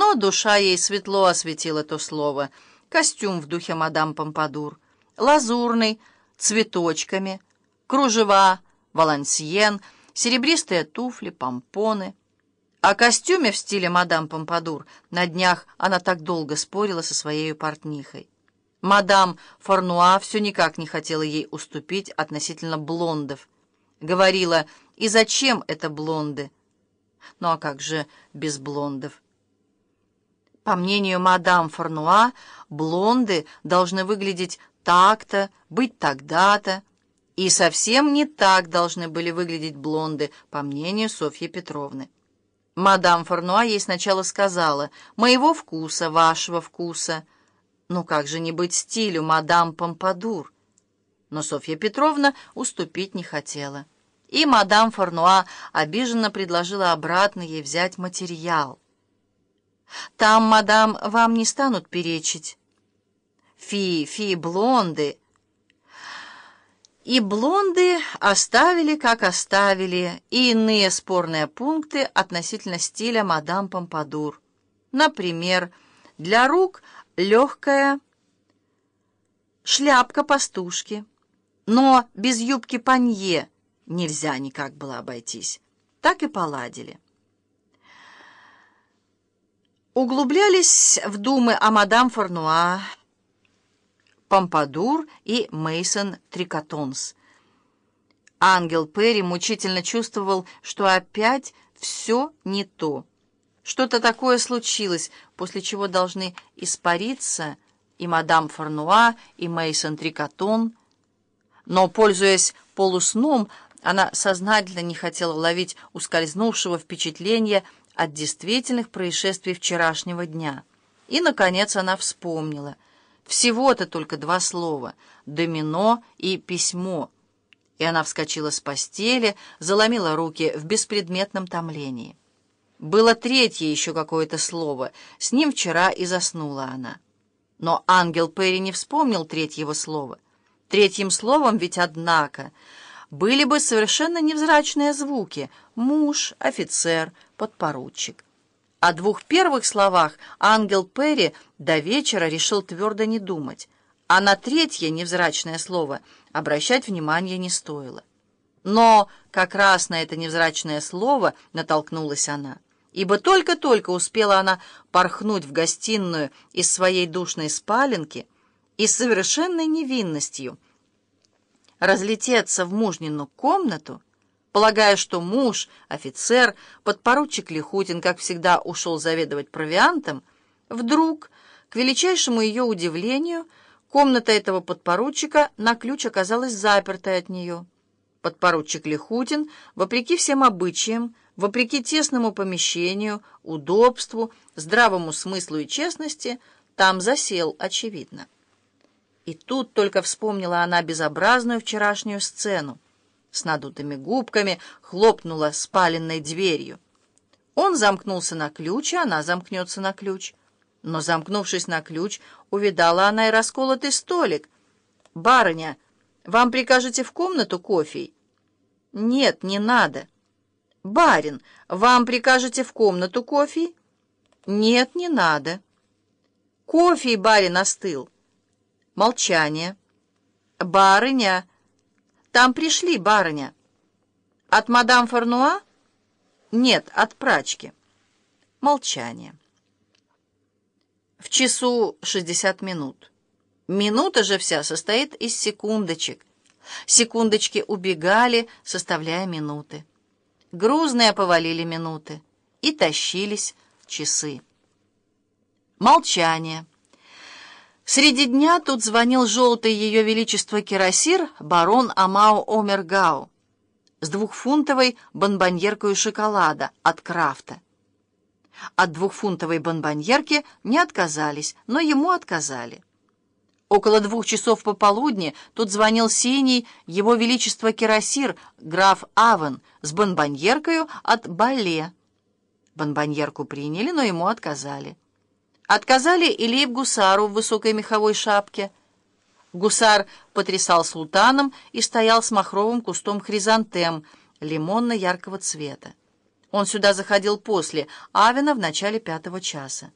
Но душа ей светло осветила то слово. Костюм в духе мадам Помпадур, лазурный, цветочками, кружева, валансьен, серебристые туфли, помпоны. О костюме в стиле мадам Помпадур на днях она так долго спорила со своей портнихой. Мадам Форнуа все никак не хотела ей уступить относительно блондов. Говорила, и зачем это блонды? Ну а как же без блондов? По мнению мадам Форнуа, блонды должны выглядеть так-то, быть тогда-то. И совсем не так должны были выглядеть блонды, по мнению Софьи Петровны. Мадам Форнуа ей сначала сказала «моего вкуса, вашего вкуса». Ну как же не быть стилю, мадам Помпадур? Но Софья Петровна уступить не хотела. И мадам Форнуа обиженно предложила обратно ей взять материал. Там, мадам, вам не станут перечить. Фи, фи, блонды. И блонды оставили, как оставили, и иные спорные пункты относительно стиля мадам Помпадур. Например, для рук легкая шляпка пастушки, но без юбки панье нельзя никак было обойтись. Так и поладили углублялись в думы о мадам Форнуа, Помпадур и Мейсон Трикотонс. Ангел Перри мучительно чувствовал, что опять все не то. Что-то такое случилось, после чего должны испариться и мадам Форнуа, и Мейсон Трикотон. Но, пользуясь полусном, она сознательно не хотела ловить ускользнувшего впечатления от действительных происшествий вчерашнего дня. И, наконец, она вспомнила. Всего-то только два слова — «домино» и «письмо». И она вскочила с постели, заломила руки в беспредметном томлении. Было третье еще какое-то слово. С ним вчера и заснула она. Но ангел Перри не вспомнил третьего слова. Третьим словом ведь, однако, были бы совершенно невзрачные звуки — муж, офицер, подпоручик. О двух первых словах ангел Перри до вечера решил твердо не думать, а на третье невзрачное слово обращать внимание не стоило. Но как раз на это невзрачное слово натолкнулась она, ибо только-только успела она порхнуть в гостиную из своей душной спаленки и с совершенной невинностью — разлететься в мужнину комнату, полагая, что муж, офицер, подпоручик Лихутин, как всегда, ушел заведовать провиантом, вдруг, к величайшему ее удивлению, комната этого подпоручика на ключ оказалась запертой от нее. Подпоручик Лихутин, вопреки всем обычаям, вопреки тесному помещению, удобству, здравому смыслу и честности, там засел, очевидно. И тут только вспомнила она безобразную вчерашнюю сцену. С надутыми губками хлопнула спаленной дверью. Он замкнулся на ключ, и она замкнется на ключ. Но, замкнувшись на ключ, увидала она и расколотый столик. «Барыня, вам прикажете в комнату кофе?» «Нет, не надо». «Барин, вам прикажете в комнату кофе?» «Нет, не надо». «Кофе, барин, остыл». Молчание. «Барыня! Там пришли, барыня!» «От мадам Фарнуа?» «Нет, от прачки». Молчание. В часу 60 минут. Минута же вся состоит из секундочек. Секундочки убегали, составляя минуты. Грузные повалили минуты и тащились часы. Молчание. Среди дня тут звонил желтый ее величество кирасир барон Амао Омергау с двухфунтовой бонбоньеркой шоколада от Крафта. От двухфунтовой бонбоньерки не отказались, но ему отказали. Около двух часов пополудни тут звонил синий его величество кирасир граф Авен с бонбоньеркою от Бале. Бонбоньерку приняли, но ему отказали. Отказали и лейб-гусару в высокой меховой шапке. Гусар потрясал султаном и стоял с махровым кустом хризантем лимонно-яркого цвета. Он сюда заходил после Авина в начале пятого часа.